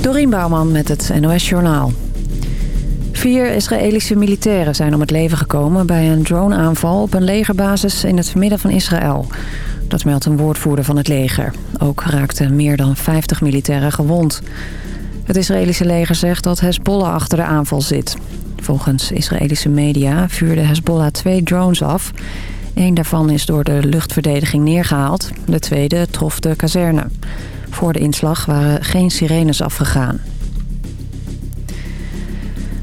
Dorien Bouwman met het NOS Journaal. Vier Israëlische militairen zijn om het leven gekomen bij een droneaanval op een legerbasis in het midden van Israël. Dat meldt een woordvoerder van het leger. Ook raakten meer dan 50 militairen gewond. Het Israëlische leger zegt dat Hezbollah achter de aanval zit. Volgens Israëlische media vuurde Hezbollah twee drones af. Eén daarvan is door de luchtverdediging neergehaald. De tweede trof de kazerne. Voor de inslag waren geen sirenes afgegaan.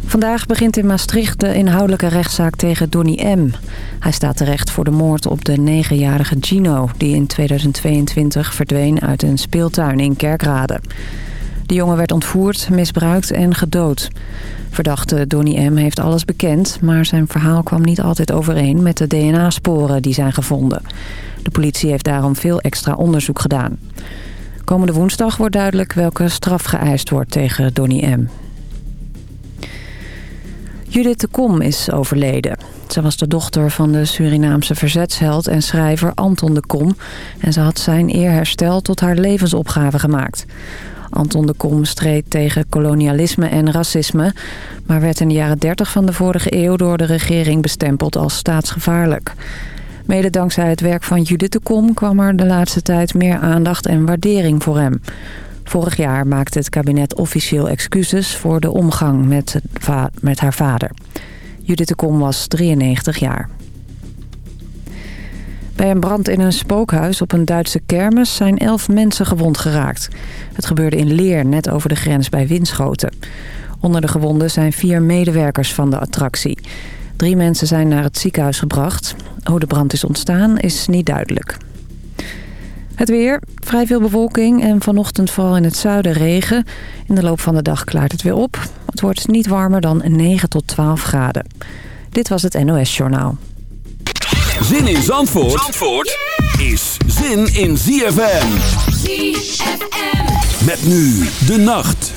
Vandaag begint in Maastricht de inhoudelijke rechtszaak tegen Donny M. Hij staat terecht voor de moord op de negenjarige Gino... die in 2022 verdween uit een speeltuin in Kerkrade. De jongen werd ontvoerd, misbruikt en gedood. Verdachte Donny M. heeft alles bekend... maar zijn verhaal kwam niet altijd overeen met de DNA-sporen die zijn gevonden. De politie heeft daarom veel extra onderzoek gedaan. Komende woensdag wordt duidelijk welke straf geëist wordt tegen Donny M. Judith de Kom is overleden. Ze was de dochter van de Surinaamse verzetsheld en schrijver Anton de Kom... en ze had zijn eerherstel tot haar levensopgave gemaakt. Anton de Kom streed tegen kolonialisme en racisme... maar werd in de jaren 30 van de vorige eeuw door de regering bestempeld als staatsgevaarlijk. Mede dankzij het werk van Judith de Kom kwam er de laatste tijd meer aandacht en waardering voor hem... Vorig jaar maakte het kabinet officieel excuses voor de omgang met, met haar vader. Judith de Kom was 93 jaar. Bij een brand in een spookhuis op een Duitse kermis zijn elf mensen gewond geraakt. Het gebeurde in Leer, net over de grens bij Winschoten. Onder de gewonden zijn vier medewerkers van de attractie. Drie mensen zijn naar het ziekenhuis gebracht. Hoe de brand is ontstaan is niet duidelijk. Het weer, vrij veel bewolking en vanochtend vooral in het zuiden regen. In de loop van de dag klaart het weer op. Het wordt niet warmer dan 9 tot 12 graden. Dit was het NOS Journaal. Zin in Zandvoort, Zandvoort is zin in ZFM. ZFM. Met nu de nacht.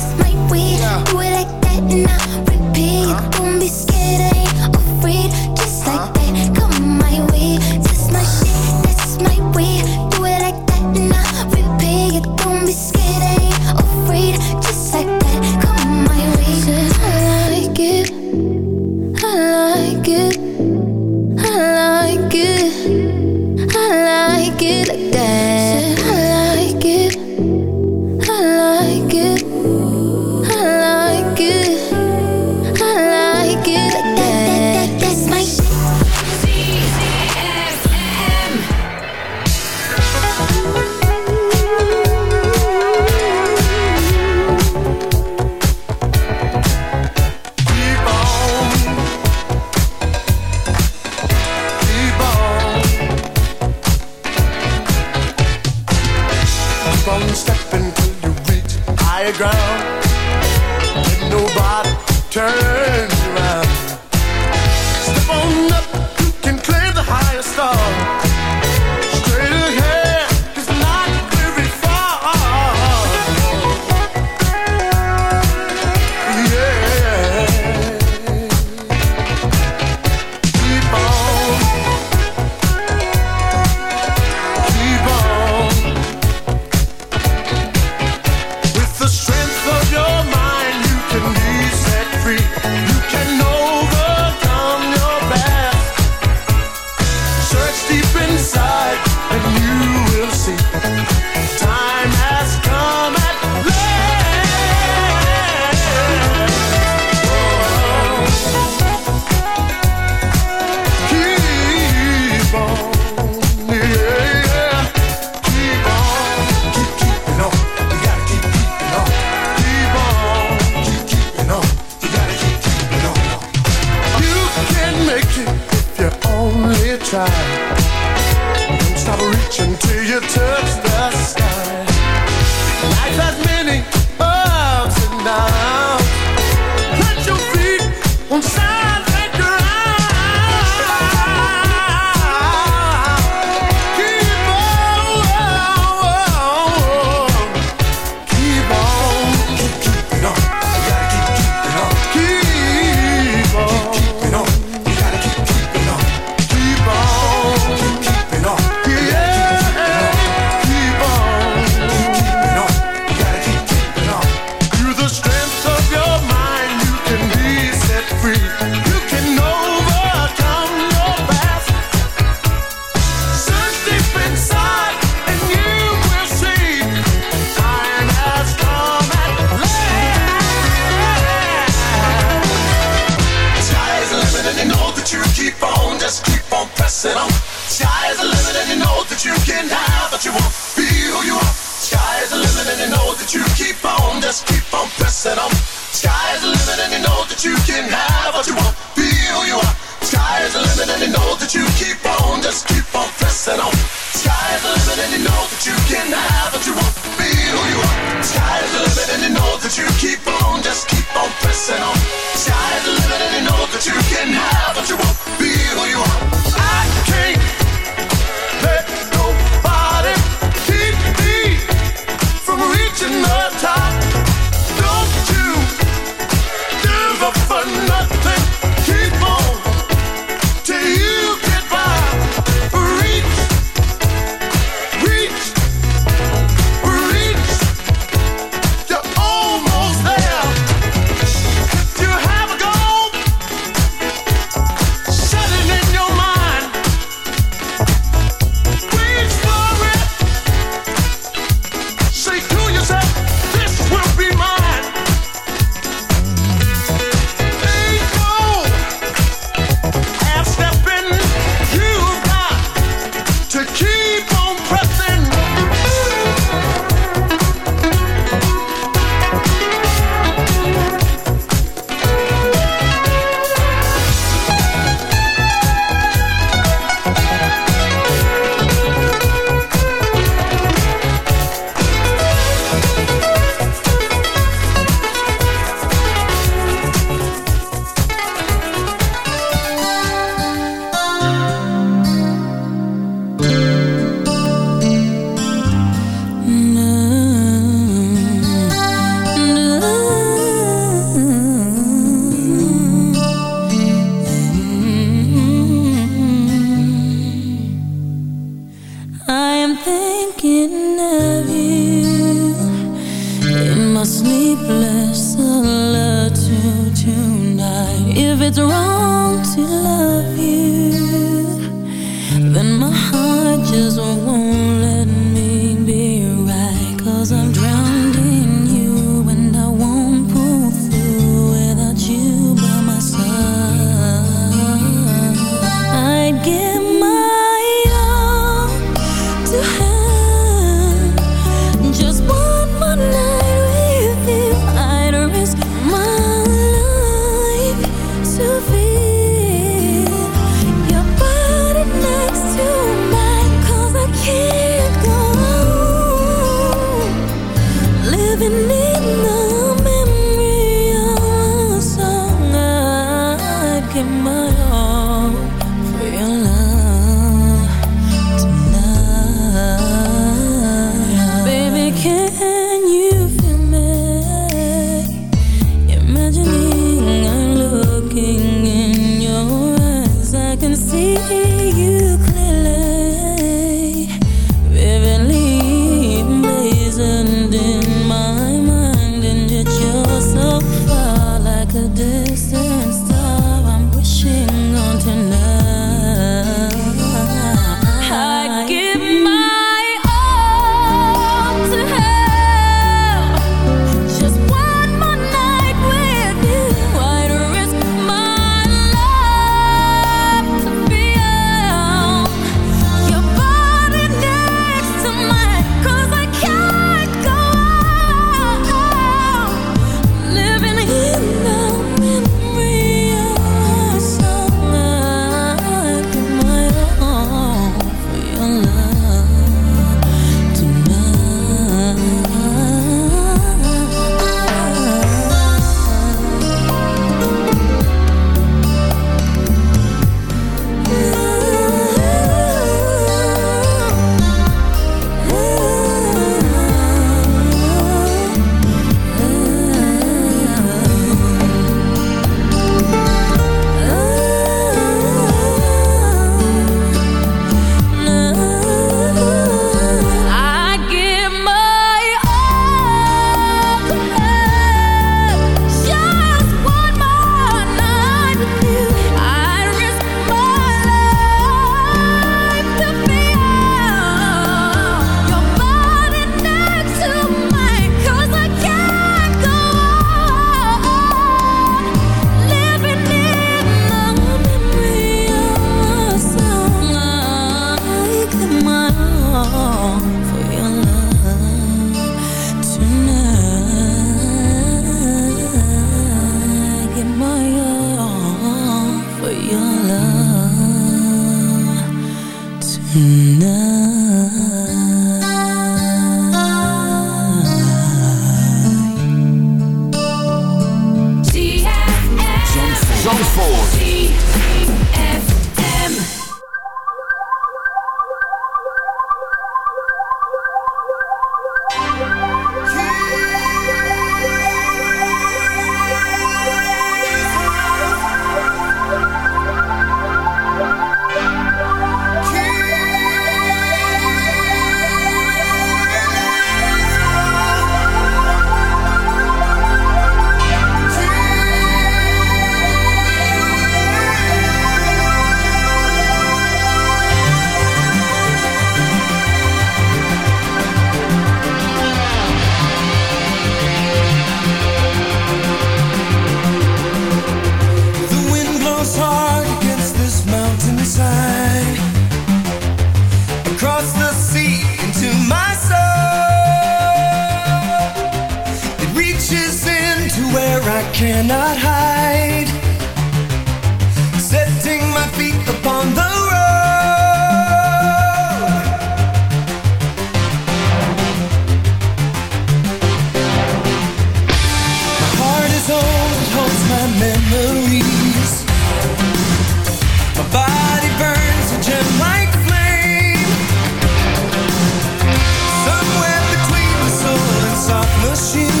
sim